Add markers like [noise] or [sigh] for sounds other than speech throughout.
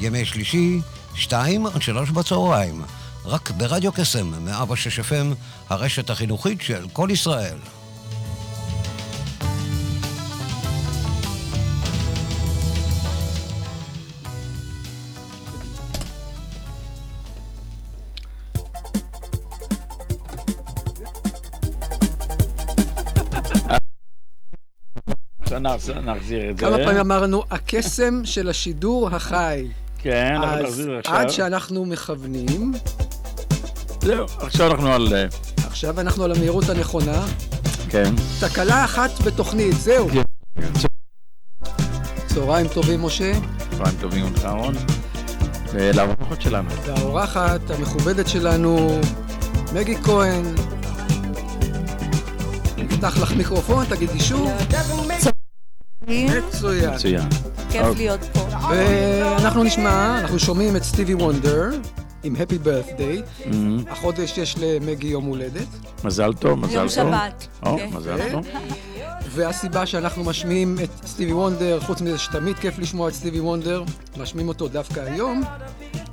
ימי שלישי, שתיים עד שלוש בצהריים. רק ברדיו קסם, 106 FM, הרשת החינוכית של כל ישראל. נחזיר את זה. כמה פעמים אמרנו, הקסם של השידור החי. כן, אנחנו נחזיר עכשיו. אז עד שאנחנו מכוונים... זהו, עכשיו אנחנו על... אה, עכשיו אנחנו על המהירות הנכונה. כן. תקלה אחת בתוכנית, זהו. כן. צהריים טובים, משה. צהריים טובים, אהרון. ולאורחת שלנו. והאורחת המכובדת שלנו, מגי כהן. נפתח לך מיקרופון, תגידי שוב. מצוין. מצוין. כיף אוקיי. להיות פה. ואנחנו נשמע, אנחנו שומעים את סטיבי וונדר. עם Happy Birthday. Mm-hmm. החודש יש למגי יום הולדת. מזל טוב, מזל טוב. יום שבת. או, כן. מזל טוב. והסיבה שאנחנו משמיעים את סטיבי וונדר, חוץ מזה שתמיד כיף לשמוע את סטיבי וונדר, משמיעים אותו דווקא היום.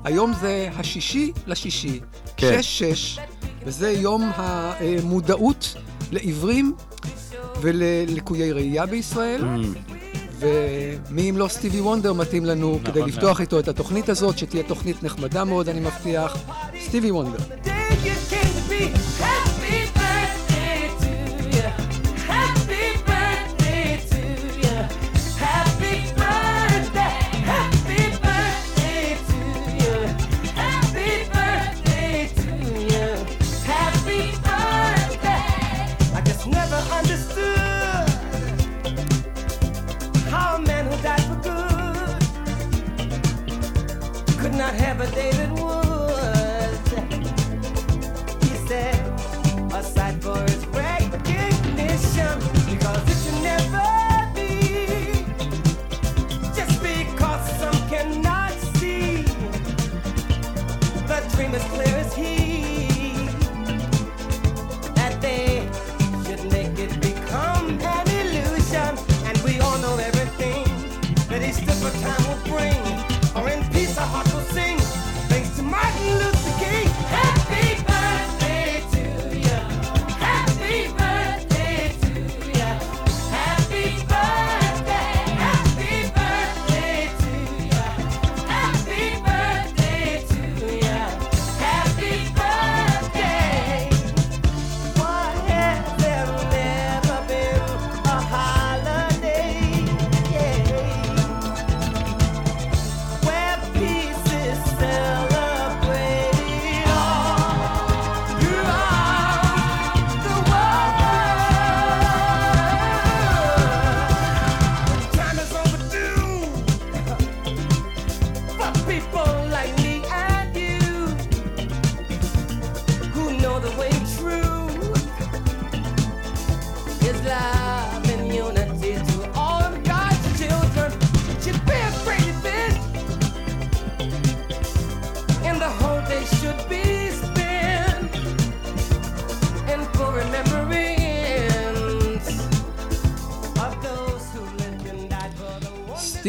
היום זה השישי לשישי, כן. שש-שש, וזה יום המודעות לעיוורים וללקויי ראייה בישראל. Mm. ומי אם לא סטיבי וונדר מתאים לנו נכון, כדי לפתוח איתו את התוכנית הזאת, שתהיה תוכנית נחמדה מאוד, אני מבטיח. סטיבי וונדר.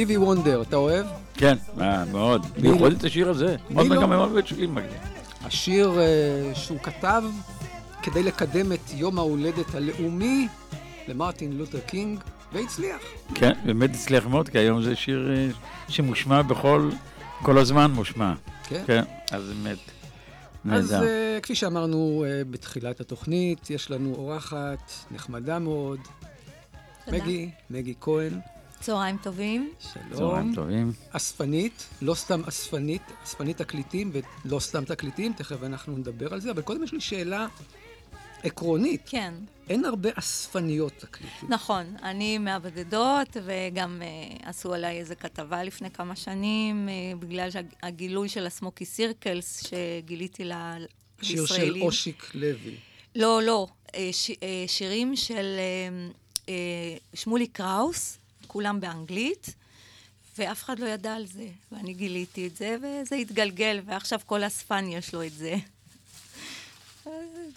סטיבי וונדר, אתה אוהב? כן, מאוד. במיוחד את השיר הזה. עוד מעט גם מאוד שלי מגיע. השיר אה, שהוא כתב כדי לקדם את יום ההולדת הלאומי למרטין לותר קינג, והצליח. כן, באמת הצליח מאוד, כי היום זה שיר אה, שמושמע בכל, כל הזמן מושמע. כן? כן, אז באמת. אז uh, כפי שאמרנו uh, בתחילת התוכנית, יש לנו אורחת נחמדה מאוד. תודה. מגי, מגי כהן. צהריים טובים. שלום. צהריים טובים. אספנית, לא סתם אספנית, אספנית תקליטים ולא סתם תקליטים, תכף אנחנו נדבר על זה, אבל קודם יש לי שאלה עקרונית, כן. אין הרבה אספניות תקליטים. נכון, אני מהבודדות, וגם uh, עשו עליי איזו כתבה לפני כמה שנים, uh, בגלל הגילוי של הסמוקי סירקלס שגיליתי ל- שיר של. אושיק לוי. לא, לא, אה, ש, אה, שירים של אה, אה, שמולי קראוס, כולם באנגלית, ואף אחד לא ידע על זה. ואני גיליתי את זה, וזה התגלגל, ועכשיו כל אספן יש לו את זה.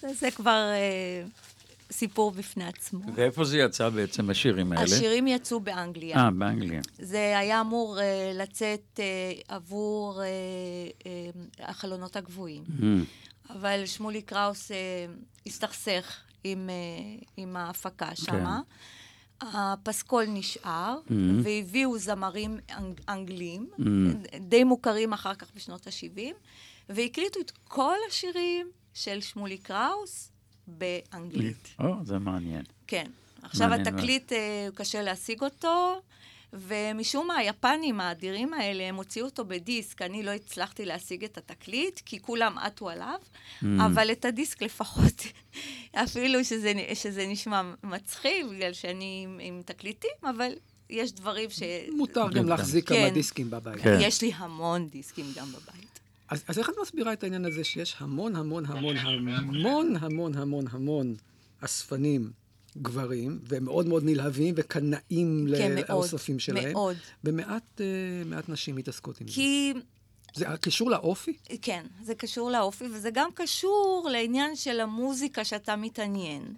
אז זה כבר אה, סיפור בפני עצמו. ואיפה זה יצא בעצם, השירים האלה? השירים יצאו באנגליה. אה, באנגליה. זה היה אמור אה, לצאת אה, עבור אה, אה, החלונות הגבוהים. Mm. אבל שמולי קראוס אה, הסתכסך עם, אה, עם ההפקה שמה. הפסקול נשאר, Mm-hmm. והביאו זמרים אנג, אנגלים, Mm. די מוכרים אחר כך בשנות ה-70, והקליטו את כל השירים של שמולי קראוס באנגלית. או, זה מעניין. כן. עכשיו מעניין. התקליט, אה, קשה להשיג אותו, ומשום מה היפנים האדירים האלה, הם הוציאו אותו בדיסק. אני לא הצלחתי להשיג את התקליט, כי כולם עטו עליו, Mm. אבל את הדיסק לפחות, [laughs] אפילו שזה, שזה נשמע מצחיק, בגלל שאני עם, עם תקליטים, אבל יש דברים ש... מותר גם להחזיק כן. כמה דיסקים בבית. כן. יש לי המון דיסקים גם בבית. אז, אז איך את מסבירה את העניין הזה שיש המון המון המון המון המון המון המון אספנים גברים, והם מאוד מאוד נלהבים וקנאים כן, לאוספים שלהם, מאוד. ומעט אה, מעט נשים מתעסקות עם זה. כי זה קשור לאופי? כן, זה קשור לאופי, וזה גם קשור לעניין של המוזיקה שאתה מתעניין.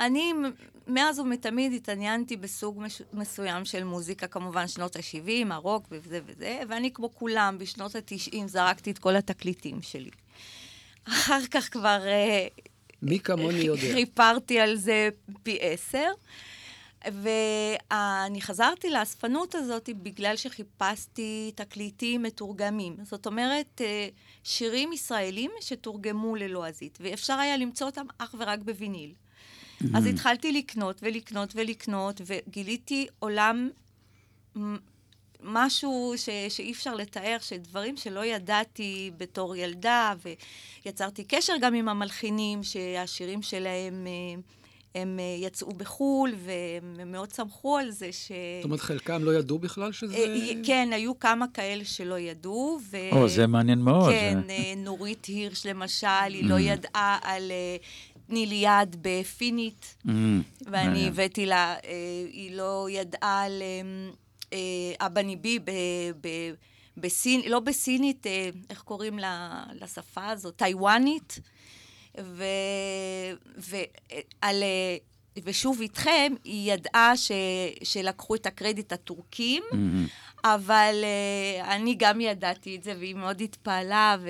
אני מאז ומתמיד התעניינתי בסוג מש... מסוים של מוזיקה, כמובן שנות ה-70, הרוק וזה וזה, ואני כמו כולם בשנות ה-90 זרקתי את כל התקליטים שלי. אחר כך כבר אה, מי כמוני יודע. ריפרתי על זה פי עשר. ואני חזרתי לאספנות הזאת בגלל שחיפשתי תקליטים מתורגמים. זאת אומרת, אה, שירים ישראלים שתורגמו ללועזית, ואפשר היה למצוא אותם אך ורק בוויניל. אז התחלתי לקנות ולקנות ולקנות, וגיליתי עולם, משהו ש, שאי אפשר לתאר, שדברים שלא ידעתי בתור ילדה, ויצרתי קשר גם עם המלחינים, שהשירים שלהם, אה, הם אה, יצאו בחו"ל, והם מאוד שמחו על זה ש... זאת אומרת, חלקם לא ידעו בכלל שזה... אה, כן, היו כמה כאלה שלא ידעו. ו... או, זה מעניין מאוד. כן, זה- נורית הירש למשל, היא לא ידעה על תני לי יד בפינית, Mm, ואני מעניין. הבאתי לה, היא לא ידעה על אה, אבא ניבי ב... ב בסין, לא בסינית, אה, איך קוראים לשפה הזאת? טיוואנית. ו, ועל, אה, ושוב איתכם, היא ידעה ש, שלקחו את הקרדיט הטורקים, Mm-hmm. אבל אה, אני גם ידעתי את זה, והיא מאוד התפעלה, ו...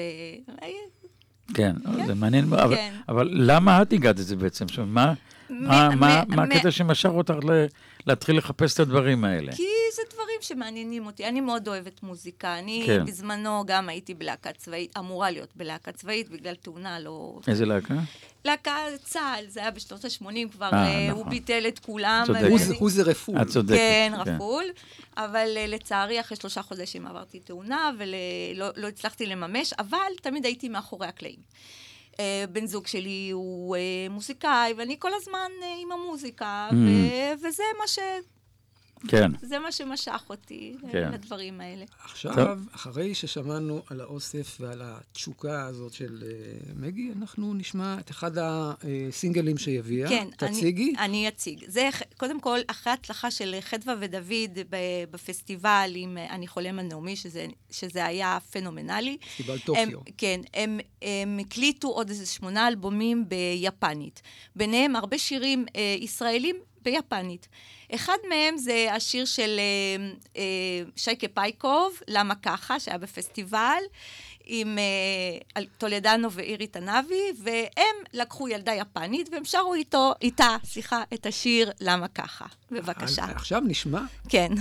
כן, זה מעניין מאוד. אבל- כן. אבל למה את הגעת לזה בעצם? זאת אומרת, מה- מה- מה מה הקטע שמשך אותך ל- להתחיל לחפש את הדברים האלה? כי זה דברים שמעניינים אותי. אני מאוד אוהבת מוזיקה. אני כן. בזמנו גם הייתי בלהקה צבאית, אמורה להיות בלהקה צבאית, בגלל תאונה לא... איזה להקה? להקה צה"ל, זה היה בשנות ה-80 כבר, אה, אה, הוא נכון. ביטל את כולם. צודק. ואני- הוא זה- הוא זה רפול. את צודקת. כן, רפול. אבל אה, לצערי, אחרי שלושה חודשים עברתי תאונה ולא לא הצלחתי לממש, אבל תמיד הייתי מאחורי הקלעים. אה, בן זוג שלי הוא אה, מוזיקאי, ואני כל הזמן אה, עם המוזיקה, Mm. וזה מה, ש- כן. זה מה שמשך אותי כן. לדברים האלה. עכשיו, אחרי ששמענו על האוסף ועל התשוקה הזאת של uh, מגי, אנחנו נשמע את אחד הסינגלים שהיא הביאה. כן, תציגי. אני, אני אציג. זה קודם כל, אחרי ההצלחה של חדווה ודוד בפסטיבל עם אה, אני חולם הנעמי, שזה, שזה היה פנומנלי. פסטיבל הם, טוקיו. כן, הם, הם הקליטו עוד איזה שמונה אלבומים ביפנית. ביניהם הרבה שירים אה, ישראלים ביפנית. אחד מהם זה השיר של אה, אה, שייקה פייקוב, למה ככה, שהיה בפסטיבל. עם אה, טולדנו ואירי תנאבי, והם לקחו ילדה יפנית והם שרו איתו, איתה, סליחה, את השיר למה ככה. בבקשה. אז עכשיו נשמע. כן.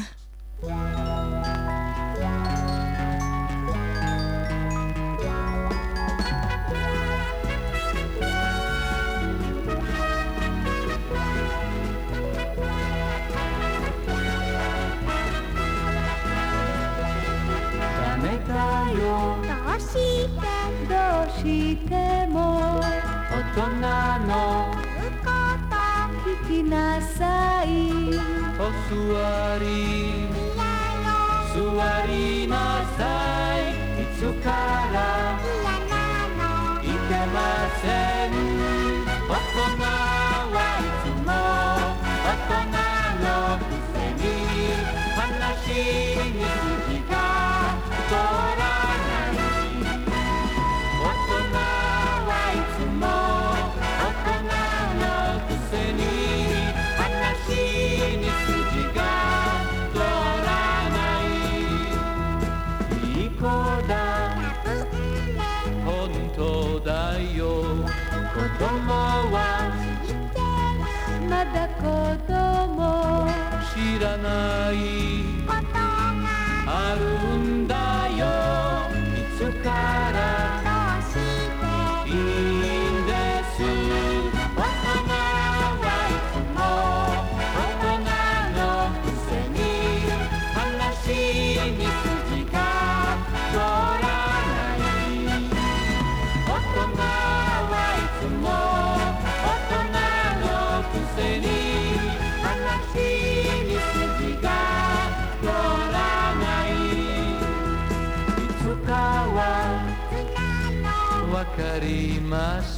しても大人の聞きなさい。お座り。座りなさい。いつからたことも知らない。ことが。あるんだ。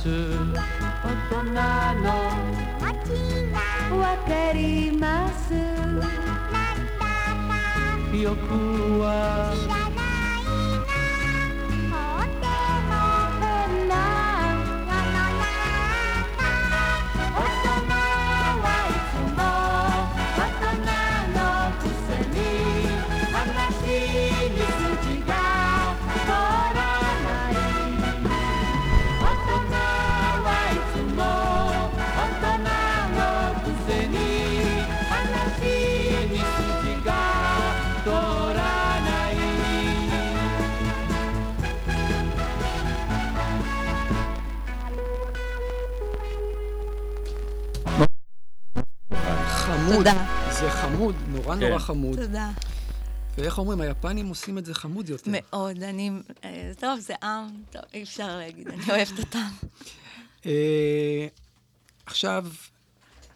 す。大人のわかります。欲は תודה. זה חמוד, נורא כן. נורא חמוד. תודה. ואיך אומרים, היפנים עושים את זה חמוד יותר. מאוד, אני... אה, טוב, זה עם, טוב, אי אפשר להגיד, אני אוהבת אותם. אה, עכשיו,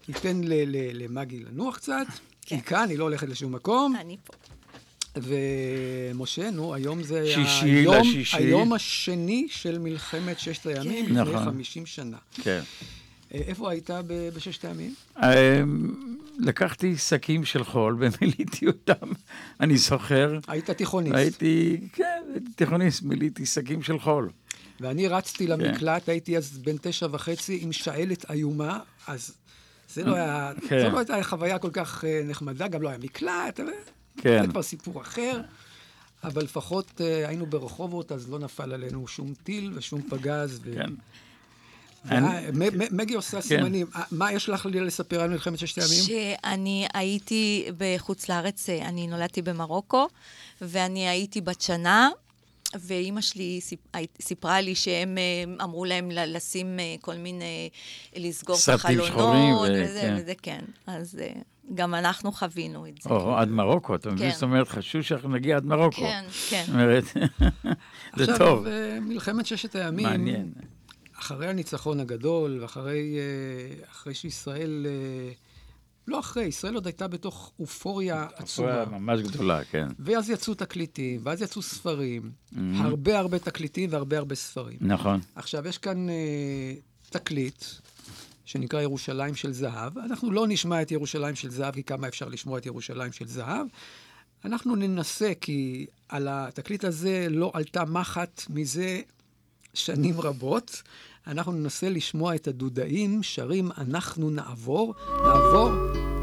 ניתן ל- ל- למגי לנוח קצת. כן. היא כאן, היא לא הולכת לשום מקום. אני פה. ומשה, נו, היום זה שישי היום, לשישי. היום השני של מלחמת ששת הימים, כן. לפני נכון. 50 שנה. כן. אה, איפה היית בששת הימים? אמ, לקחתי שקים של חול ומילאתי אותם, [laughs] אני זוכר. היית תיכוניסט. הייתי, כן, הייתי תיכוניסט, מילאתי שקים של חול. ואני רצתי כן. למקלט, הייתי אז בן תשע וחצי עם שעלת איומה, אז זה לא היה, כן. זו לא הייתה חוויה כל כך אה, נחמדה, גם לא היה מקלט, אבל כן. זה כבר סיפור אחר. אבל לפחות אה, היינו ברחובות, אז לא נפל עלינו שום טיל ושום פגז. ו... כן. מ- מגי עושה סימנים. אה, מה יש לך לי לספר על מלחמת ששת הימים? שאני הייתי בחוץ לארץ, אה, אני נולדתי במרוקו, ואני הייתי בת שנה, ואימא שלי סיפרה לי שהם אה, אמרו להם לשים אה, כל מיני, לסגור את סרטים החלונות, וזה, כן. וזה כן. אז אה, גם אנחנו חווינו את זה. או, עד מרוקו, אתה מבין? כן. זאת אומרת, חשוב שאנחנו נגיע עד מרוקו. כן, כן. זאת אומרת, [laughs] זה עכשיו, טוב, אה, מלחמת ששת הימים, מעניין. אחרי הניצחון הגדול, ואחרי אה, אחרי שישראל, אה, לא אחרי, ישראל עוד הייתה בתוך אופוריה עצומה. הפרעה ממש גדולה, כן. ואז יצאו תקליטים, ואז יצאו ספרים, הרבה הרבה תקליטים והרבה הרבה ספרים. נכון. עכשיו, יש כאן אה, תקליט שנקרא ירושלים של זהב. אנחנו לא נשמע את ירושלים של זהב, כי כמה אפשר לשמוע את ירושלים של זהב. אנחנו ננסה, כי על התקליט הזה לא עלתה מחט מזה שנים רבות. אנחנו ננסה לשמוע את הדודאים שרים "אנחנו נעבור". נעבור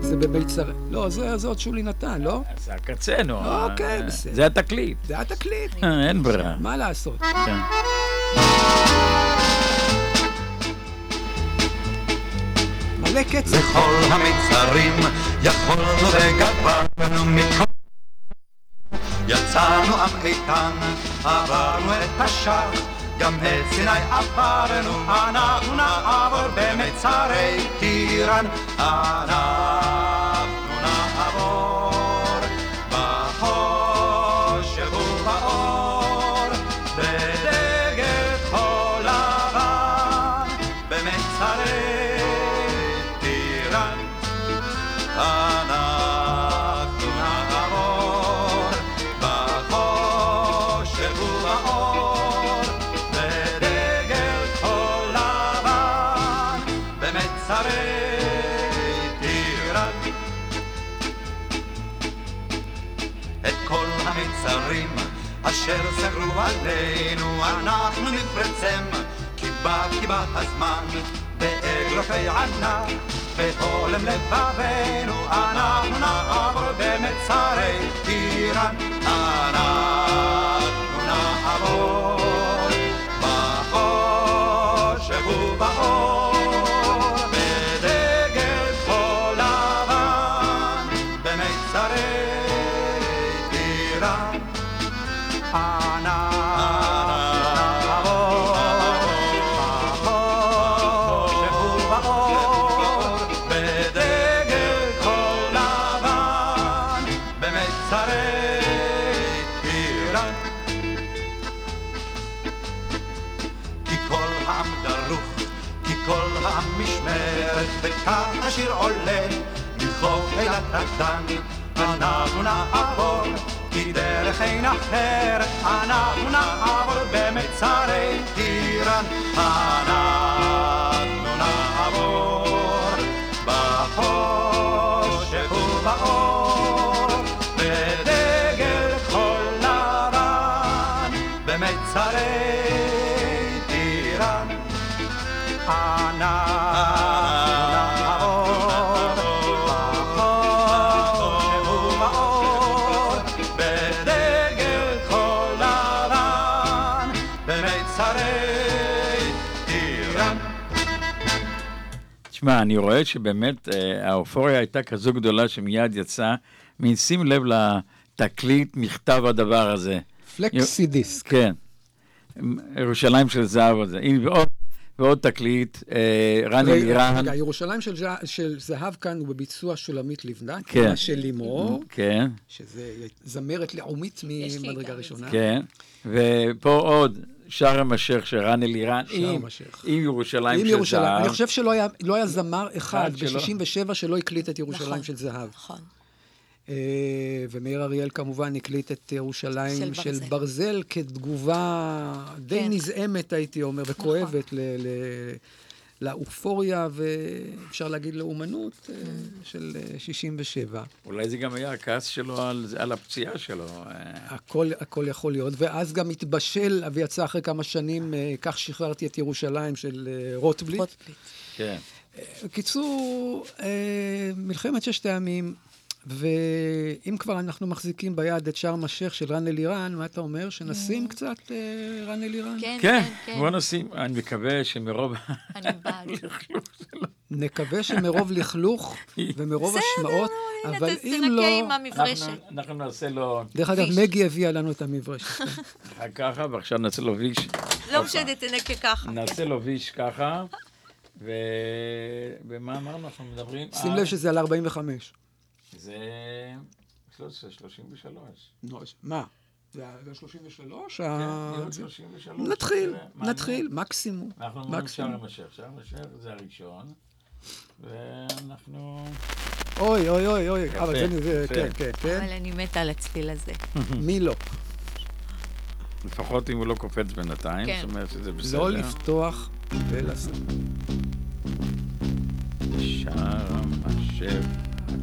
זה במיצר... לא, זה, זה עוד שולי נתן, לא? זה הקצה, נו. אוקיי, אה, בסדר. זה התקליט. זה התקליט. אה, אין ברירה. מה לעשות? כן. מלא קצב. לכל המצרים יכולנו וגברנו מכל יצאנו עם איתן, עברנו את השח גם את סיני עברנו, אנחנו נעבור במצרי טירן אנחנו עלינו אנחנו נפרצם כי בא כי בא הזמן באגרופי ענק בהולם לבבינו. אנחנו נעבור במצרי איראן אנחנו נעבור הקטן אנחנו נעבור כי דרך אין אחרת אנחנו נעבור במצרי איראן אנחנו נעבור בחושך ובאור בדגל כל לבן במצרי איראן תשמע, אני רואה שבאמת אה, האופוריה הייתה כזו גדולה שמיד יצא, מין שים לב לתקליט, מכתב הדבר הזה. פלקסי דיסק. כן. ירושלים של זהב הזה. הנה, ועוד, ועוד תקליט, אה, רני רגע, לירן. רגע, ירושלים של, ז- של זהב כאן הוא בביצוע שולמית לבנת, כן. של לימור, כן, שזה זמרת לאומית ממדרגה ראשונה. כן. ופה עוד, שארם א-שייח של רני לירן, שארם עם. עם ירושלים עם של ירושלים. זהב. אני חושב שלא היה, לא היה זמר אחד אחד שלא. ב-67 שלא הקליט את ירושלים נכון. של זהב. נכון. אה, ומאיר אריאל כמובן הקליט את ירושלים של של ברזל. ברזל כתגובה די כן. נזעמת, הייתי אומר, וכואבת ל- ל- לאופוריה, ואפשר להגיד לאומנות אה, של אה, 67. אולי זה גם היה הכעס שלו על, על הפציעה שלו. אה, הכל, הכל יכול להיות, ואז גם התבשל, ויצא אחרי כמה שנים, אה, כך שחררתי את ירושלים של אה, רוטבליט. רוטבליט. כן. בקיצור, אה, מלחמת ששת הימים, ואם כבר אנחנו מחזיקים ביד את שארם א-שייח של רן אלירן, מה אתה אומר? שנשים קצת אה, רן אלירן? כן, כן, כן, כן. בוא נשים, אני מקווה שמרוב... [laughs] אני בעד. [laughs] נקווה שמרוב לכלוך [laughs] ומרוב השמעות, אבל אם לא... עם המברשת. אנחנו, נעשה לו דרך אגב. מגי הביאה לנו את המברשת. ככה, ועכשיו נעשה לו ויש. לא משנה, תנקה ככה. נעשה לו ויש ככה, ו... ומה אמרנו? אנחנו מדברים שים לב שזה על 45. זה 13, 33. נו, אז מה? זה ה- זה 33? כן, ה- יום זה- 33. נתחיל. נתחיל, מקסימום. אנחנו אומרים. שארם א-שייח. שארם א-שייח זה הראשון, ואנחנו... אוי, אוי, אוי, אוי, אבל זה. כן, כן, כן. אבל אני מתה על הצליל הזה. [laughs] מי לא? לפחות אם הוא לא קופץ בינתיים, כן. זאת אומרת שזה בסדר. לא לפתוח ולעשות. שארם א-שייח.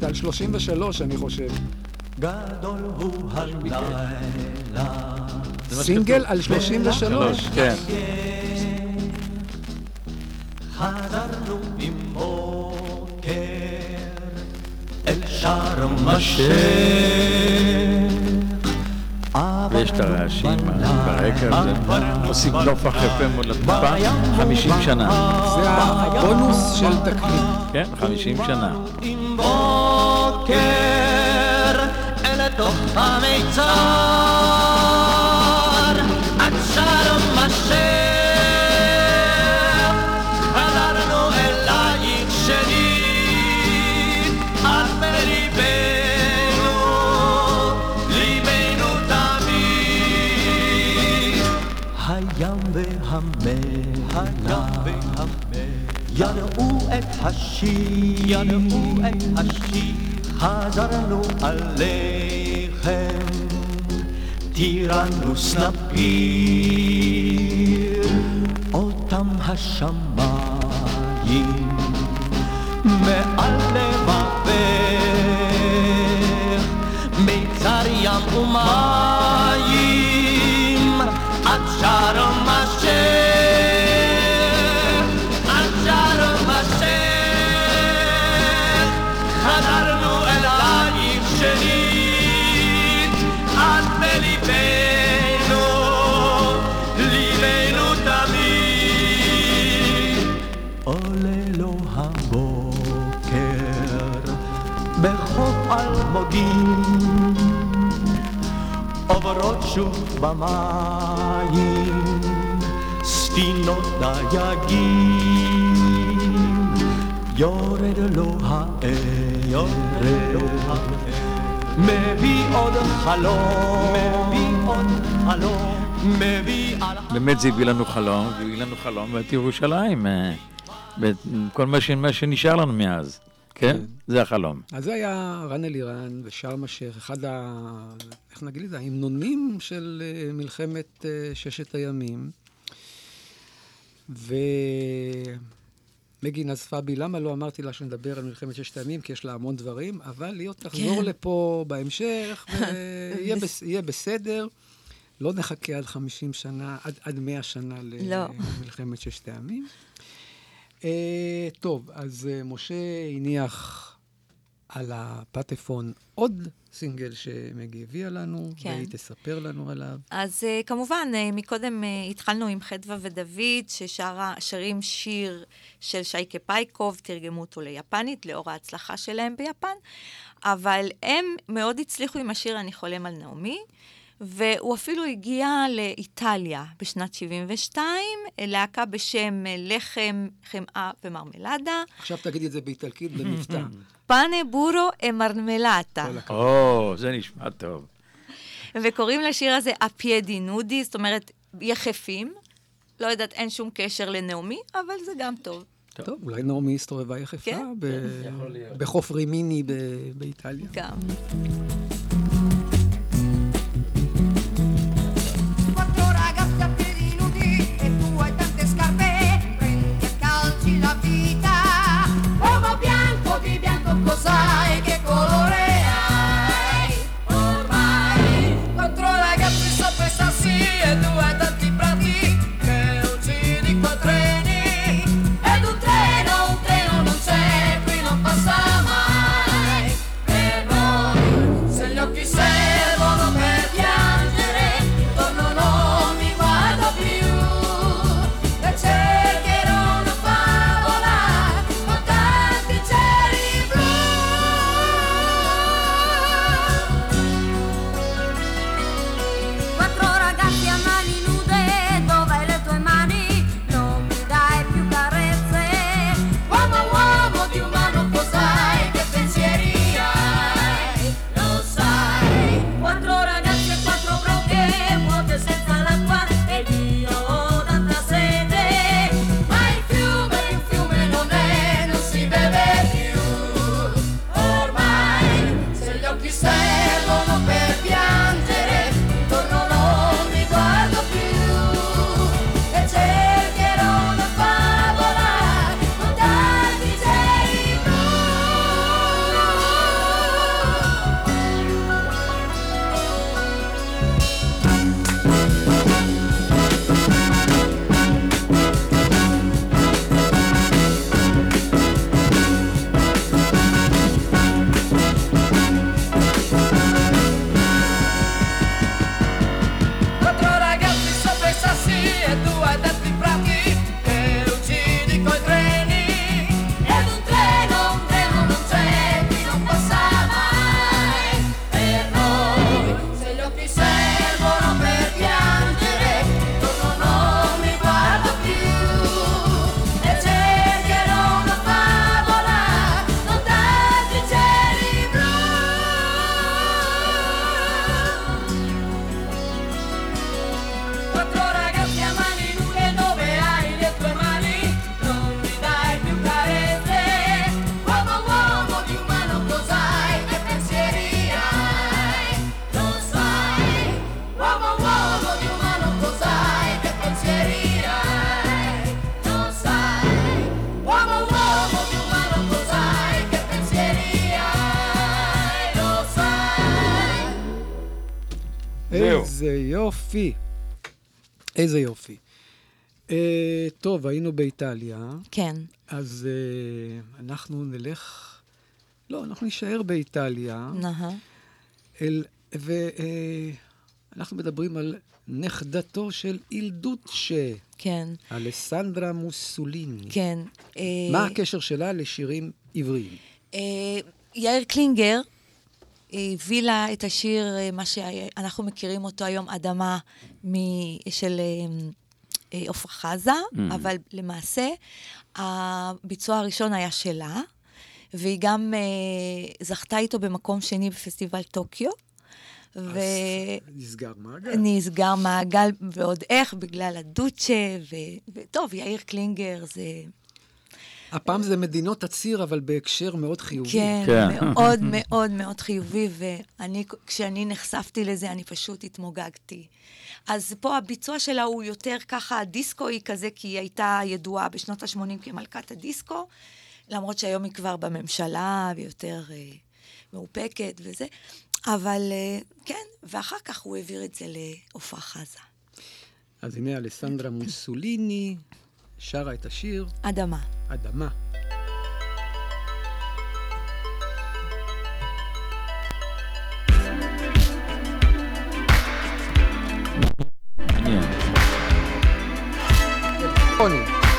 על 33, אני חושב. גדול הוא הלילה סינגל. על 33. כן. חזרנו עם בוקר אל שארם א-שייח ויש את הרעשים ברקע, מוסיף נופח יפה מאוד לתקופה, 50 שנה. זה הבונוס של תקליט. כן, 50 שנה. עם בוקר אל תוך המיצר. עד שלום השם חזרנו אלייך שנית. את בליבנו ליבנו תמיד. הים והמלח ידעו את השיר, ידעו את השיר, חזרנו עליכם, טירנוס נפיר, אותם השמיים, מעל לבבך, מיצר ים ומים. אלמוגים עוברות שוב במים ספינות דייגים יורד לו הערב מביא עוד חלום מביא עוד חלום באמת זה הביא לנו חלום, והביא לנו חלום ואת ירושלים. אה, ש... מה שנשאר לנו מאז. כן? זה החלום. אז זה היה רן אלירן ושארם א-שייח, אחד ה... איך נגיד את זה? ההמנונים של אה, מלחמת אה, ששת הימים. ומגי נזפה בי, למה לא אמרתי לה שנדבר על מלחמת ששת הימים? כי יש לה המון דברים, אבל להיות תחזור כן. לפה בהמשך, [laughs] ויהיה בס... בסדר. לא נחכה עד 50 שנה, עד, עד 100 שנה לא. למלחמת ששת הימים. Uh, טוב, אז uh, משה הניח על הפטפון עוד סינגל שמגי הביאה לנו, כן. והיא תספר לנו עליו. אז uh, כמובן, uh, מקודם uh, התחלנו עם חדווה ודוד, ששרים שיר של שייקה פייקוב, תרגמו אותו ליפנית, לאור ההצלחה שלהם ביפן, אבל הם מאוד הצליחו עם השיר "אני חולם על נעמי". והוא אפילו הגיע לאיטליה בשנת 72, להקה בשם אה, לחם, חמאה ומרמלדה, עכשיו תגידי את זה באיטלקית במבטא. [laughs] פאנה בורו אמרמלטה. הכבוד. או, זה נשמע טוב. וקוראים לשיר הזה אפיידי נודי, זאת אומרת, יחפים. לא יודעת, אין שום קשר לנעמי, אבל זה גם טוב. טוב, אולי נעמי הסתובבה יחפה כן, ב- להיות. בחוף רימיני ב- באיטליה. גם. טוב, היינו באיטליה, כן. אז אה, אנחנו נלך... לא, אנחנו נישאר באיטליה. אל, ואנחנו מדברים על נכדתו של אילדוצ'ה, כן, אלסנדרה מוסוליני. כן. אה, מה הקשר שלה לשירים עבריים? אה, יאיר קלינגר הביא לה את השיר, אה, מה שאנחנו מכירים אותו היום, אדמה, מ- של אה, אה, עפרה חזה, Mm. אבל למעשה הביצוע הראשון היה שלה, והיא גם אה, זכתה איתו במקום שני בפסטיבל טוקיו. ו... נסגר מעגל. נסגר מעגל, ועוד איך, בגלל הדוצ'ה, ו... וטוב, יאיר קלינגר זה... הפעם זה מדינות הציר, אבל בהקשר מאוד חיובי. כן, כן. מאוד מאוד מאוד חיובי, ואני, כשאני נחשפתי לזה, אני פשוט התמוגגתי. אז פה הביצוע שלה הוא יותר ככה דיסקואי כזה, כי היא הייתה ידועה בשנות ה-80 כמלכת הדיסקו, למרות שהיום היא כבר בממשלה, ויותר אה, מאופקת וזה. אבל אה, כן, ואחר כך הוא העביר את זה לעפרה חזה. אז הנה אלסנדרה מוסוליני שרה את השיר אדמה. אדמה.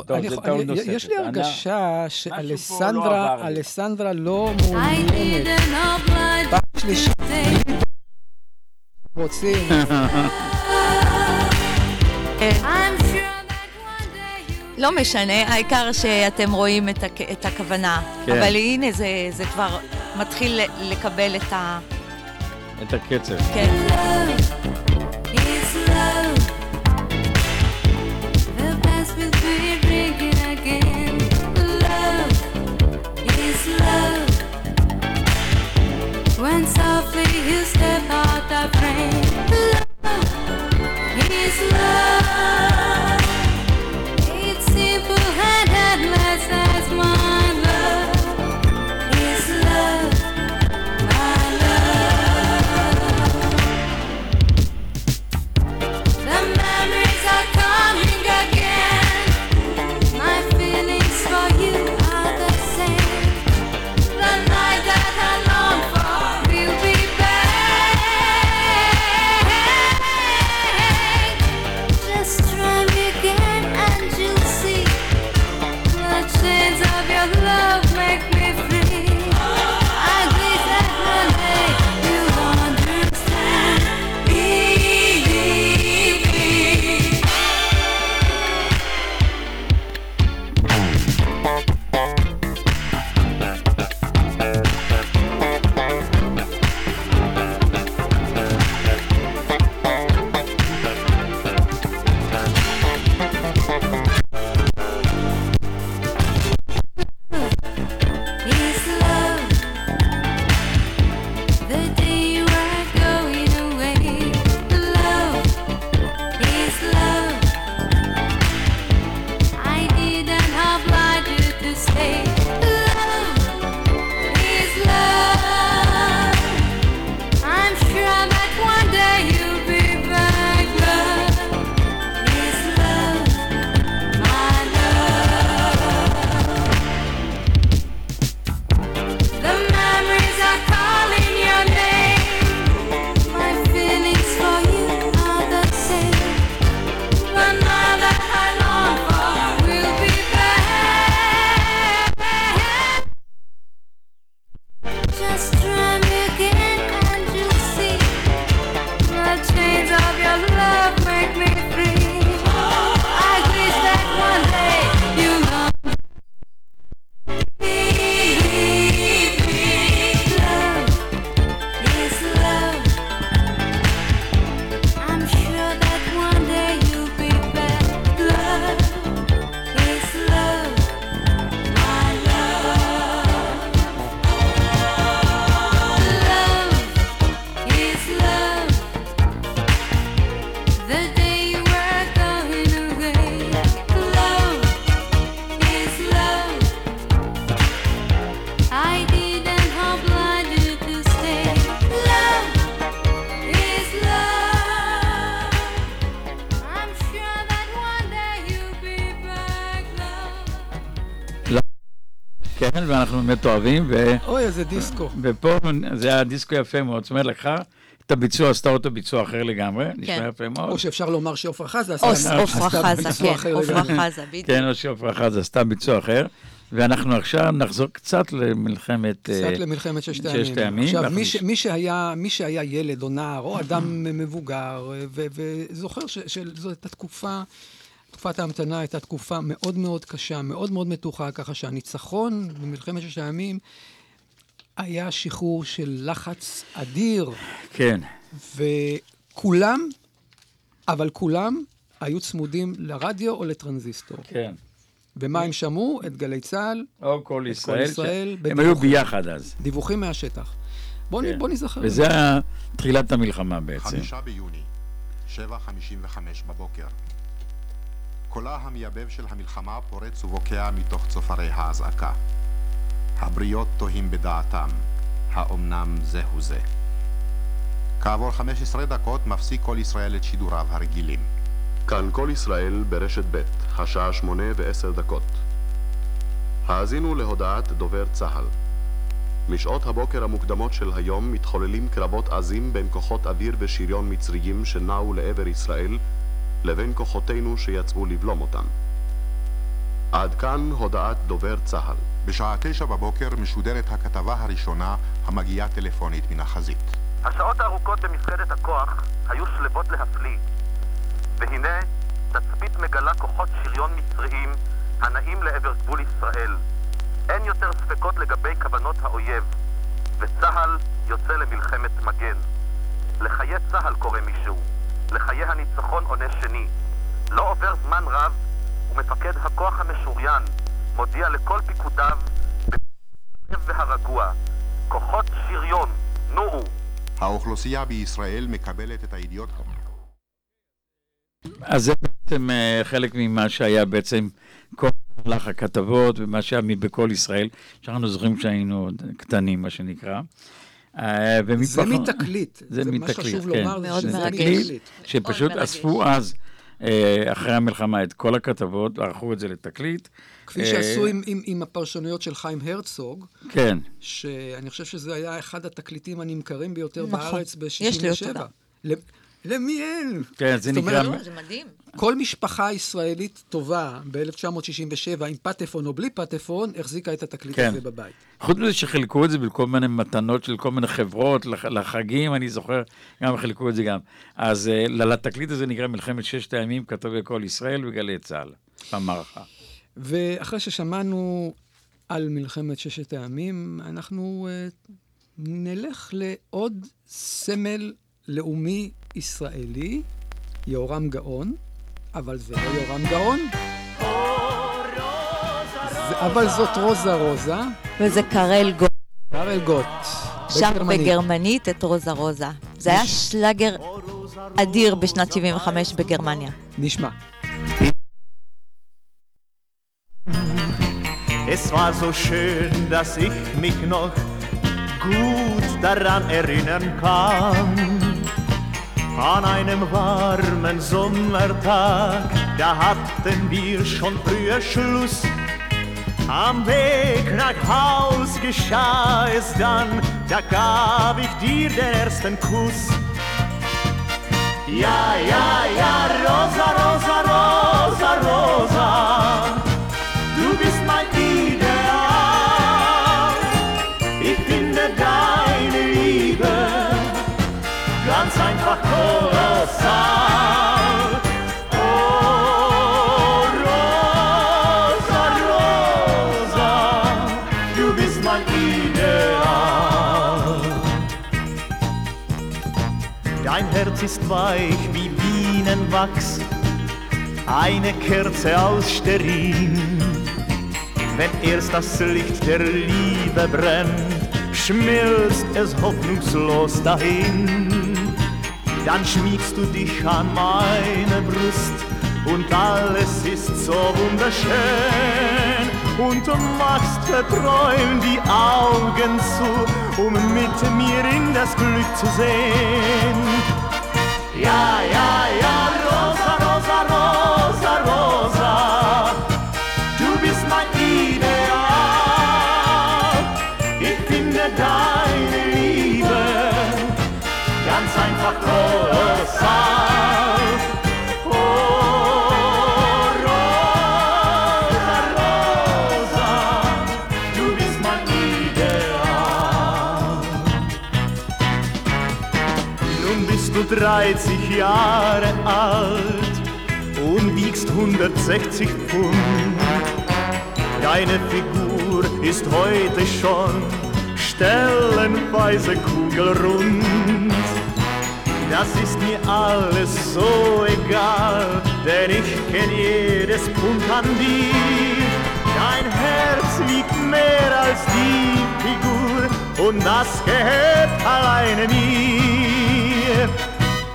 יכול- טוב, אני זה יכול- טעות אני- נוספת. יש לי הרגשה לא שאלסנדרה. אלסנדרה לא מעוניינת. פעם שלישית, [laughs] רוצים. [laughs] לא משנה, העיקר שאתם רואים את, הכ... את הכוונה. כן. אבל הנה, זה, זה כבר מתחיל לקבל את ה... את הקצב. כן. When softly you step out of frame, כן, ואנחנו באמת אוהבים, ו... אוי, איזה דיסקו. ופה זה היה דיסקו יפה מאוד, זאת אומרת, לקחה את הביצוע, עשתה אותו ביצוע אחר לגמרי, נשמע יפה מאוד. או שאפשר לומר שעפרה חזה או עשתה עפרה ביצוע כן, אחר עפרה לגמרי. חזה, בדיוק. כן, או שעפרה חזה עשתה ביצוע אחר, ואנחנו עכשיו נחזור קצת למלחמת... קצת אה, למלחמת ששת ששת הימים. הימים, עכשיו, מי, ש, מי, שהיה, מי שהיה ילד או נער או אדם מבוגר, ו- וזוכר ש- שזו הייתה תקופה, תקופת ההמתנה הייתה תקופה מאוד מאוד קשה, מאוד מאוד מתוחה, ככה שהניצחון במלחמת ששת הימים היה שחרור של לחץ אדיר, כן, וכולם, אבל כולם היו צמודים לרדיו או לטרנזיסטור. כן. ומה הם שמעו? את גלי צה"ל, או כל ישראל, ישראל, ש- הם בדיווחים. היו ביחד אז. דיווחים מהשטח. בואו כן. בוא נזכר. וזה תחילת המלחמה בעצם. חמישה ביוני, 7.55 בבוקר. קולה המייבב של המלחמה פורץ ובוקע מתוך צופרי האזעקה. הבריות תוהים בדעתם, האומנם זהו זה. כעבור 15 דקות מפסיק כל ישראל את שידוריו הרגילים. כאן כל ישראל ברשת ב', השעה שמונה ועשר דקות. האזינו להודעת דובר צה"ל. משעות הבוקר המוקדמות של היום מתחוללים קרבות עזים בין כוחות אוויר ושריון מצריים שנעו לעבר ישראל לבין כוחותינו שיצאו לבלום אותם. עד כאן הודעת דובר צה"ל. בשעה תשע בבוקר משודרת הכתבה הראשונה המגיעה טלפונית מן החזית. השעות הארוכות במפקדת הכוח היו שלוות להפליא, והנה תצפית מגלה כוחות שריון מצריים הנעים לעבר גבול ישראל. אין יותר ספקות לגבי כוונות האויב, וצה"ל יוצא למלחמת מגן. לחיי צה"ל קורא מישהו, לחיי הניצחון עונה שני. לא עובר זמן רב, ומפקד הכוח המשוריין מודיע לכל פיקודיו בלב והרגוע, כוחות שריון, נורו. האוכלוסייה בישראל מקבלת את הידיעות אז זה בעצם אה, חלק ממה שהיה בעצם כל מהלך הכתבות ומה שהיה בכל ישראל, שאנחנו זוכרים שהיינו קטנים, מה שנקרא. אה, זה מתקליט. זה זה מה מתקליט, שחשוב כן. לומר, מרגש. מתקליט. שפשוט אספו אז, אה, אחרי המלחמה, את כל הכתבות, וערכו את זה לתקליט. כפי אה, שעשו עם, עם, עם הפרשנויות של חיים הרצוג, כן, שאני חושב שזה היה אחד התקליטים הנמכרים ביותר נכון. בארץ יש לי אותו ב-67. למי אין? כן, זה זאת נקרא... אומרת, זה מדהים. כל משפחה ישראלית טובה ב-1967, עם פטפון או בלי פטפון, החזיקה את התקליט כן. הזה בבית. חוץ מזה שחילקו את זה בכל מיני מתנות של כל מיני חברות, לח- לחגים, אני זוכר, גם חילקו את זה גם. אז אה, לתקליט הזה נקרא מלחמת ששת הימים, כתוב בקול ישראל וגלי צה"ל, במערכה. ואחרי ששמענו על מלחמת ששת הימים, אנחנו uh, נלך לעוד סמל לאומי ישראלי, יהורם גאון, אבל זה לא יהורם גאון. זה, אבל זאת רוזה רוזה, וזה קרל גו. קארל גוט. שר בגרמנית. בגרמנית את רוזה רוזה. זה היה שלאגר אדיר בשנת 75 בגרמניה. נשמע. Es war so schön, dass ich mich noch gut daran erinnern kann. An einem warmen Sommertag, da hatten wir schon früher Schluss. Am Weg nach Haus geschah es dann, da gab ich dir den ersten Kuss. Ja, ja, ja, Rosa, Rosa, Rosa, ist weich wie Bienenwachs, eine Kerze aus Sterin. Wenn erst das Licht der Liebe brennt, schmilzt es hoffnungslos dahin. Dann schmiegst du dich an meine Brust und alles ist so wunderschön. Und du machst verträumt die Augen zu, um mit mir in das Glück zu sehen. yeah, yeah, yeah. 30 Jahre alt und wiegst 160 Pfund. Deine Figur ist heute schon stellenweise kugelrund. Das ist mir alles so egal, denn ich kenn jedes Punkt an dir. Dein Herz wiegt mehr als die Figur und das gehört alleine mir.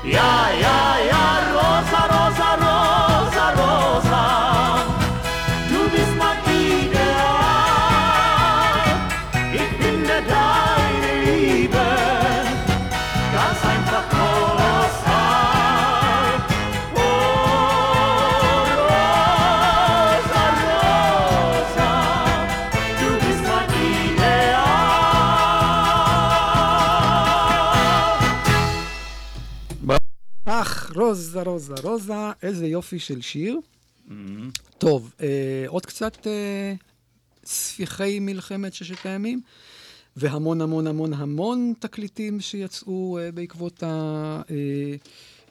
Ja, ja, ja, רוזה, רוזה, רוזה, איזה יופי של שיר. טוב, אה, עוד קצת אה, ספיחי מלחמת ששת הימים, והמון המון המון המון תקליטים שיצאו אה, בעקבות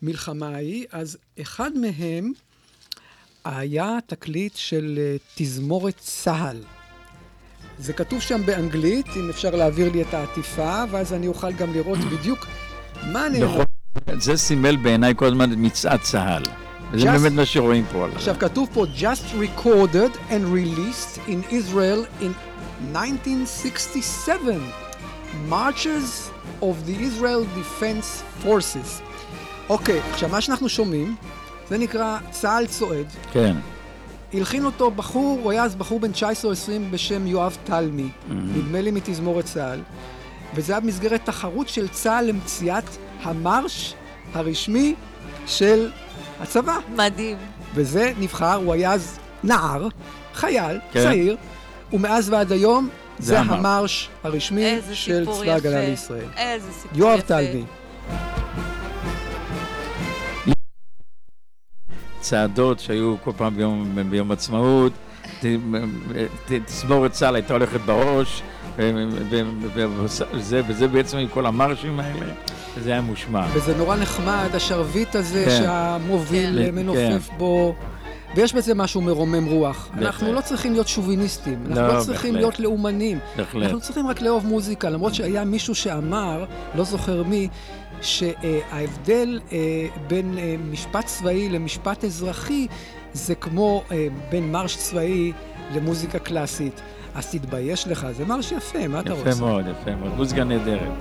המלחמה ההיא. אז אחד מהם היה תקליט של אה, תזמורת צה"ל. זה כתוב שם באנגלית, אם אפשר להעביר לי את העטיפה, ואז אני אוכל גם לראות בדיוק מה נאמר. זה סימל בעיניי כל הזמן את מצעד צה"ל. Just- באמת מה שרואים פה. זה. עכשיו, כתוב פה, just recorded and released in Israel in 1967, Marches of the Israel Defense Forces. אוקיי, עכשיו, מה שאנחנו שומעים, זה נקרא צה"ל צועד. כן. הלחין אותו בחור, הוא היה אז בחור בן 19 או 20 בשם יואב תלמי, נדמה לי מתזמורת צה"ל, וזה היה במסגרת תחרות של צה"ל למציאת המרש הרשמי של הצבא. מדהים. וזה נבחר, הוא היה אז נער, חייל, כן. צעיר, ומאז ועד היום זה זה המרש. הרשמי של צבא ההגנה יפה. לישראל. איזה סיפור יואב יפה. תלמי. צעדות שהיו כל פעם ביום, ביום עצמאות, ת- ת- תזמורת צה"ל הייתה הולכת בראש, וזה, וזה בעצם עם כל המרשים האלה, וזה היה מושמע. וזה נורא נחמד, השרביט הזה כן. שהמוביל כן. מנופף כן. בו. ויש בזה משהו מרומם רוח. אנחנו בהחלט. לא צריכים להיות שוביניסטים, אנחנו לא, לא צריכים בהחלט. להיות לאומנים. בהחלט. אנחנו צריכים רק לאהוב מוזיקה, למרות שהיה מישהו שאמר, לא זוכר מי, שההבדל אה, בין אה, משפט צבאי למשפט אזרחי זה כמו אה, בין מרש צבאי למוזיקה קלאסית. אז תתבייש לך, זה מרש יפה, מה אתה רוצה? יפה מאוד, יפה מאוד. מוזיקה נהדרת.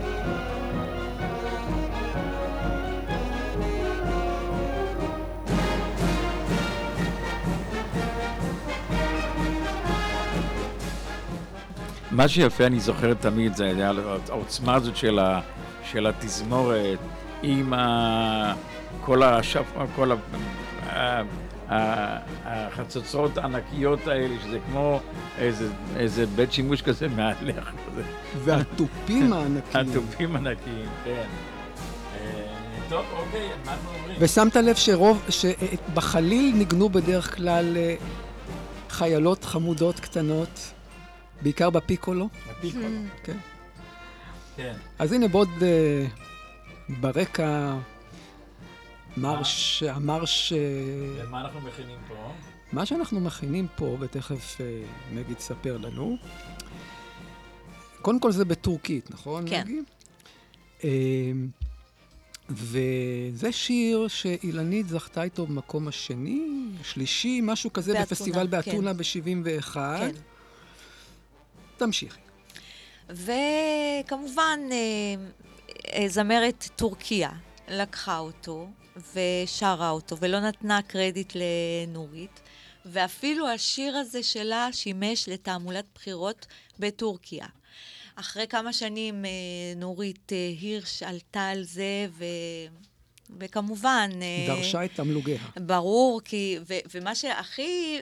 מה שיפה, אני זוכר תמיד, זה היה העוצמה הזאת של, ה, של התזמורת, עם ה, כל, השפ, כל החצוצרות הענקיות האלה, שזה כמו איזה, איזה בית שימוש כזה מהלך כזה. והתופים הענקיים. [laughs] התופים ענקיים, כן. אה, טוב, אוקיי, מה אנחנו אומרים? ושמת לב שרוב, שבחליל ניגנו בדרך כלל אה, חיילות חמודות קטנות, בעיקר בפיקולו. בפיקולו. כן. כן. אז הנה בעוד אה, ברקע מרש, המרש, אה, ומה אנחנו מכינים פה? מה שאנחנו מכינים פה, ותכף אה, מגי תספר לנו, קודם כל זה בטורקית, נכון, כן. מגי? אה, וזה שיר שאילנית זכתה איתו במקום השני, שלישי, משהו כזה, באתונה, בפסטיבל באתונה כן. ב-71. כן. תמשיכי. וכמובן, זמרת טורקיה לקחה אותו ושרה אותו, ולא נתנה קרדיט לנורית, ואפילו השיר הזה שלה שימש לתעמולת בחירות בטורקיה. אחרי כמה שנים אה, נורית אה, הירש עלתה על זה, ו... וכמובן... אה, דרשה את תמלוגיה. ברור, כי, ו, ומה שהכי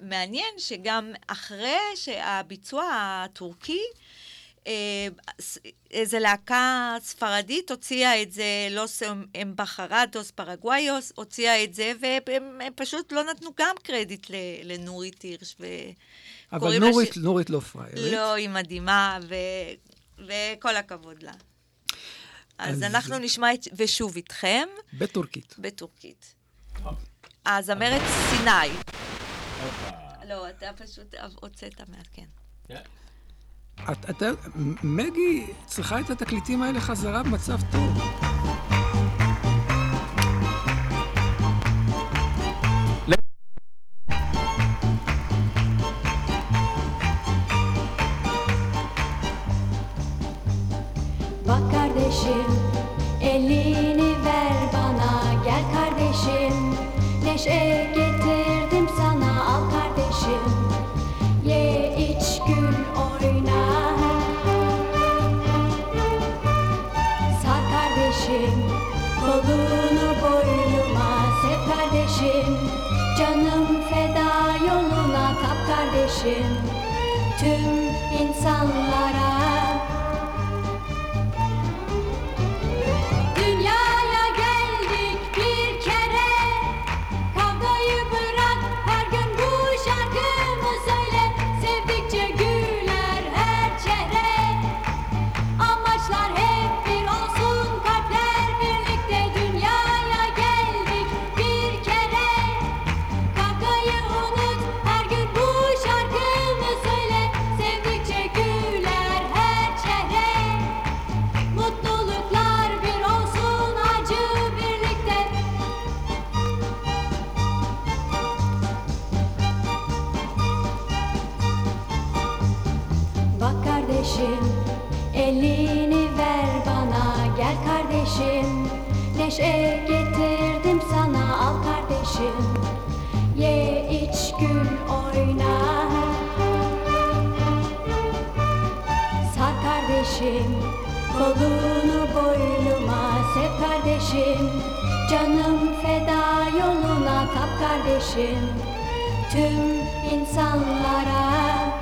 מעניין, שגם אחרי שהביצוע הטורקי, איזה להקה ספרדית הוציאה את זה, לוס אמבחרדוס פרגוויוס, הוציאה את זה, והם הם פשוט לא נתנו גם קרדיט לנורית הירש. אבל נורית, ש- נורית לא פראיירית. לא, היא מדהימה, ו... וכל הכבוד לה. אז אז- אנחנו נשמע את ושוב איתכם בטורקית. בטורקית. הזמרת סיני. לא, אתה פשוט הוצאת מעט, כן. את- אתה, מגי צריכה את התקליטים האלה חזרה במצב טוב. Kardeşim. Elini ver bana gel kardeşim. Neşe getirdim sana al kardeşim. Ye iç gül oyna. Sar kardeşim kolunu boynuma sev kardeşim. Canım feda yoluna tap kardeşim. Tüm insanlara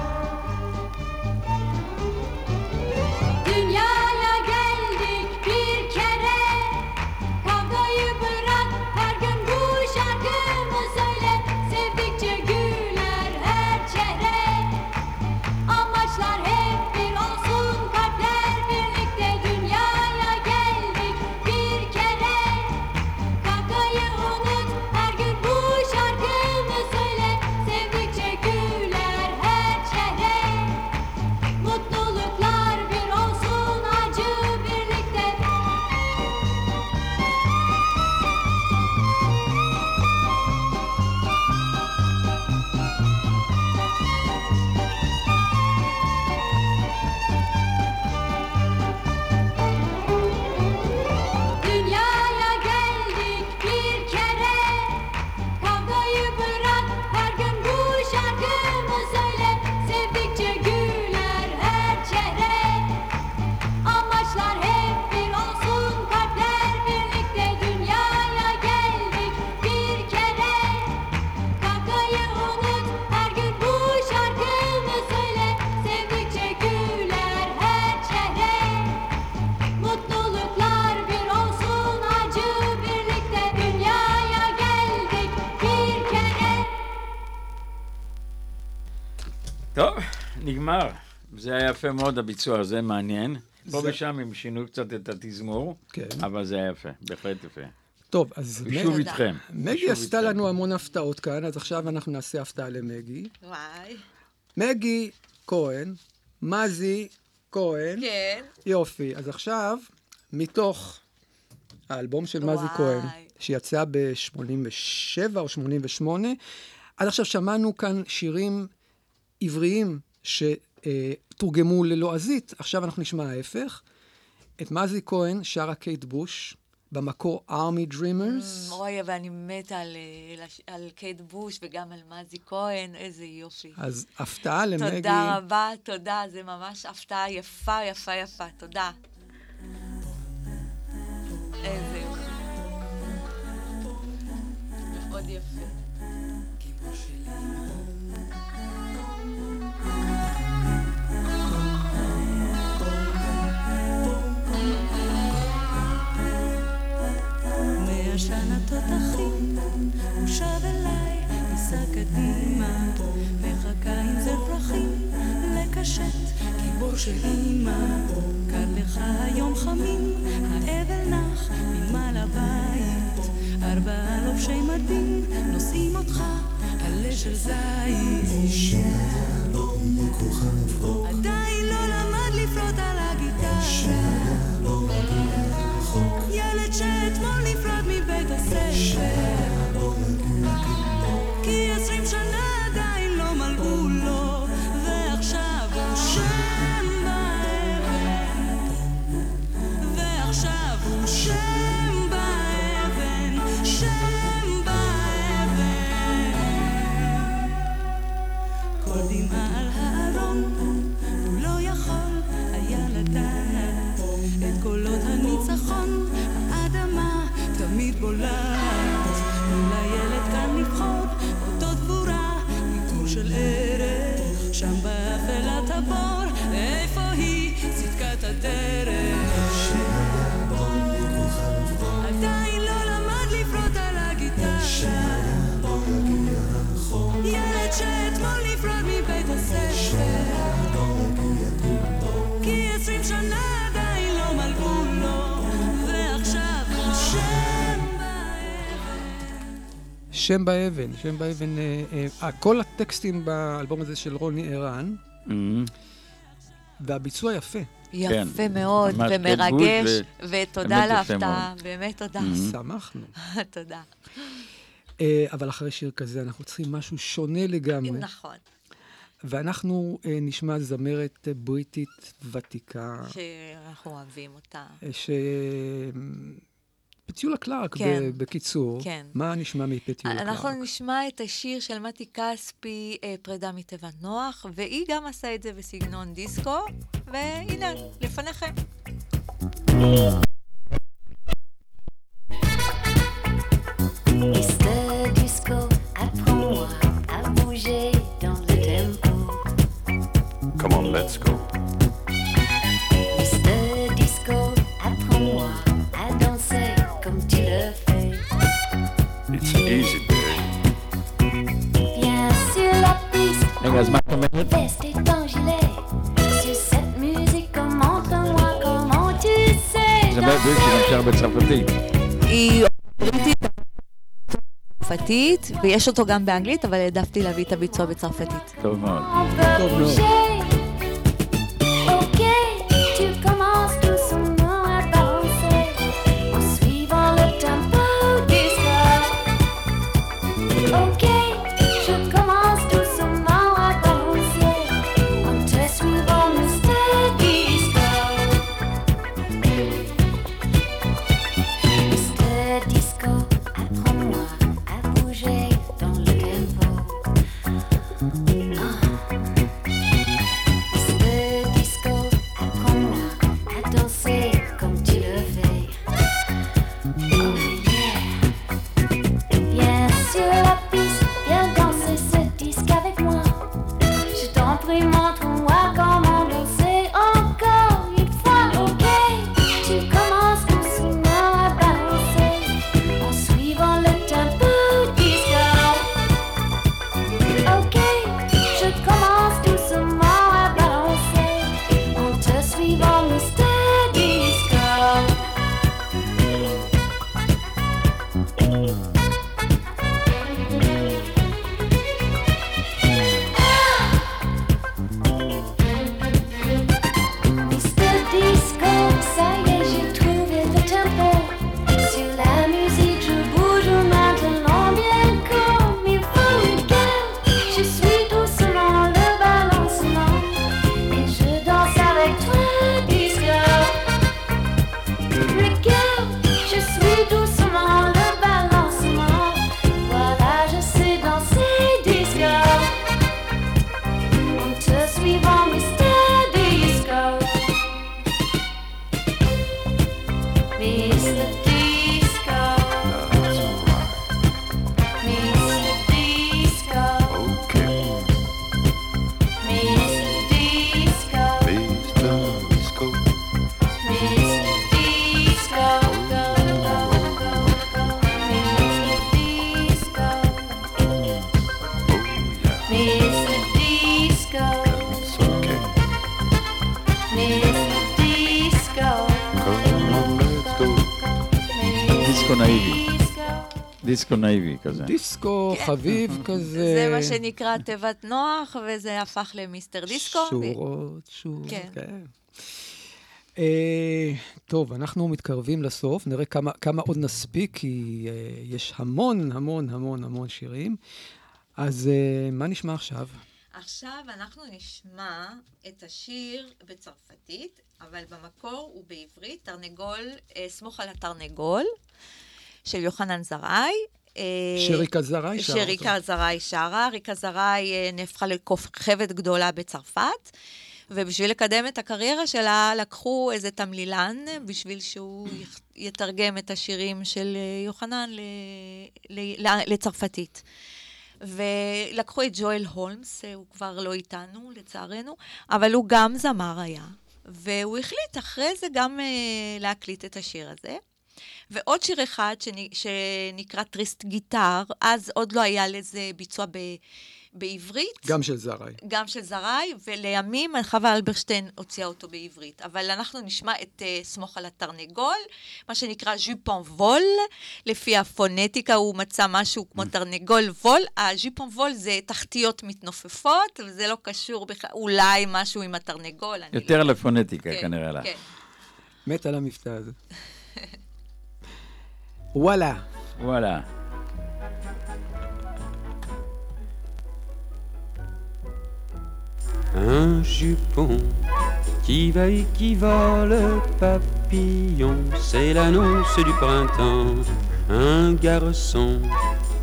נגמר. זה היה יפה מאוד הביצוע, זה מעניין. פה זה- ושם הם שינו קצת את התזמור, כן. אבל זה היה יפה, בהחלט יפה. טוב, אז ושוב מג- איתכם. מגי עשתה איתכם. לנו המון הפתעות כאן, אז עכשיו אנחנו נעשה הפתעה למגי. וואי. מגי כהן, מזי כהן. כן. יופי, אז עכשיו, מתוך האלבום של מזי. כהן, שיצא ב-87 או 88, עד עכשיו שמענו כאן שירים עבריים שתורגמו ללועזית, עכשיו אנחנו נשמע ההפך. את מזי כהן שרה קייט בוש, במקור Army Dreamers. אוי, ואני מתה על, אה, על קייט בוש וגם על מזי כהן, איזה יופי. אז הפתעה למגי. תודה רבה, תודה, זה ממש הפתעה יפה, יפה, יפה, תודה. איזה יופי. מאוד יפה. מעשן התותחים, הוא שב אליי, ניסע קדימה, מחכה עם זר פרחים, לקשט גיבור של אימא, קר לך היום חמים, האבל נח מנמל הבית. ארבעה לובשי מדים נושאים אותך עלה של זית. עדיין לא למד לפרוט על הגיטרה. שם באבן, שם באבן, אה, אה, כל הטקסטים באלבום הזה של רוני ערן, והביצוע יפה. יפה מאוד, ממש ומרגש, ריגוש ותודה על ההפתעה, מאוד. באמת תודה. שמחנו. [laughs] תודה. אה, אבל אחרי שיר כזה אנחנו צריכים משהו שונה לגמרי. נכון, ואנחנו אה, נשמע זמרת בריטית ותיקה, שאנחנו אוהבים אותה. אה, ש... פטיולה קלארק, כן. בקיצור. כן. מה נשמע מפטיולה קלארק? אנחנו נשמע את השיר של מתי כספי, אה, פרידה מתיבת נוח, והיא גם עשה את זה בסגנון דיסקו, והנה, לפניכם. Mr. Disco, apprends-moi à bouger dans le tempo. Come on, let's go. Veste et ton gilet. Sur cette musique, montre-moi comment tu sais שהיא גם שרה בצרפתית. היא בריטית צרפתית, ויש אותו גם באנגלית, אבל העדפתי להביא את הביצוע בצרפתית. טוב מאוד. bouger. Ok, דיסקו נאיבי כזה. דיסקו חביב [laughs] כזה. זה מה שנקרא תיבת נוח, וזה הפך למיסטר דיסקו. שורות, שורות, כן. כן. אה, טוב, אנחנו מתקרבים לסוף, נראה כמה, כמה עוד נספיק, כי אה, יש המון, המון, המון, המון שירים. אז אה, מה נשמע עכשיו? עכשיו אנחנו נשמע את השיר בצרפתית, אבל במקור הוא בעברית, תרנגול, סמוך על התרנגול, של יוחנן זרעי. אה, שריקה זרעי שרה. שריקה זרעי שרה. ריקה זרעי אה, נהפכה לכוכבת גדולה בצרפת, ובשביל לקדם את הקריירה שלה, לקחו איזה תמלילן בשביל שהוא יתרגם את השירים של אה, יוחנן ל- ל- ל- לצרפתית. ולקחו את ג'ואל הולמס, הוא כבר לא איתנו, לצערנו, אבל הוא גם זמר היה, והוא החליט אחרי זה גם אה, להקליט את השיר הזה. ועוד שיר אחד שנ- שנקרא טריסט גיטר, אז עוד לא היה לזה ביצוע ב... בעברית. גם של זרעי. גם של זרעי, ולימים חווה אלברשטיין הוציאה אותו בעברית. אבל אנחנו נשמע את uh, סמוך על התרנגול, מה שנקרא ז'ופון וול, לפי הפונטיקה הוא מצא משהו כמו תרנגול וול. הז'ופון וול זה תחתיות מתנופפות, וזה לא קשור בכלל, אולי משהו עם התרנגול. אני יותר לא... לפונטיקה כן, כנראה לה. כן. מת על המבטא הזה. [laughs] Voilà. Voilà. Un jupon qui va et qui vole, papillon, c'est l'annonce du printemps. Un garçon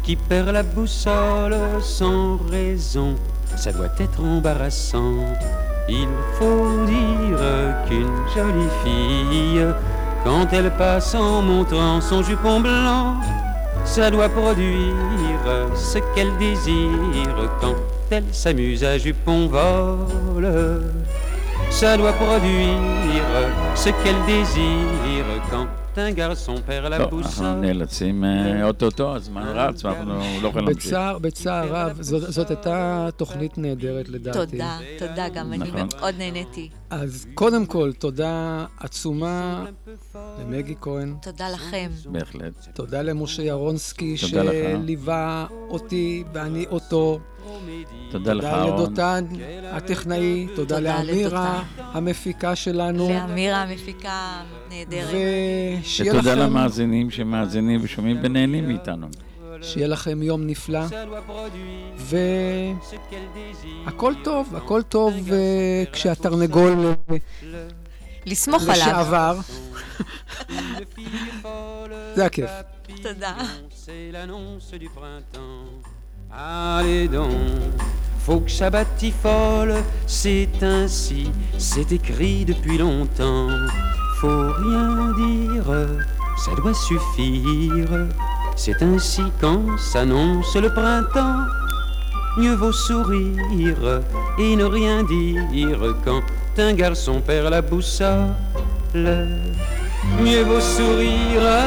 qui perd la boussole sans raison, ça doit être embarrassant. Il faut dire qu'une jolie fille quand elle passe en montrant son jupon blanc, ça doit produire ce qu'elle désire quand elle s'amuse à jupon vol. Ça doit produire ce qu'elle désire quand un garçon perd la טוב, אנחנו boussole. נאלצים אה, אוטוטו, הזמן רץ ואנחנו לא יכולים להמשיך. בצער, בצער רב, זאת, זאת הייתה תוכנית נהדרת לדעתי. תודה, תודה, גם אני נכון. מאוד נהניתי. אז קודם כל, תודה עצומה למגי כהן. תודה לכם. בהחלט. תודה למשה ירונסקי, תודה לך. שליווה אותי ואני אותו. תודה לך, תודה אהרון. לדותן הטכנאי, תודה תודה לאמירה המפיקה שלנו. לאמירה המפיקה הנהדרת. ושיהיה ותודה לכם, למאזינים שמאזינים ושומעים ונהנים מאיתנו. שיהיה לכם יום נפלא. והכל טוב, הכל טוב אה, כשהתרנגול אה, לסמוך עליו. לשעבר. זה הכיף. תודה. C'est l'annonce du printemps. Allez donc, faut que ça batifole, c'est ainsi, c'est écrit depuis longtemps. Faut rien dire, ça doit suffire. C'est ainsi quand s'annonce le printemps. Mieux vaut sourire et ne rien dire quand un garçon perd la boussole. Mieux vaut sourire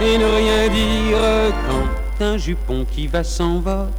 et ne rien dire quand un jupon qui va s'en va.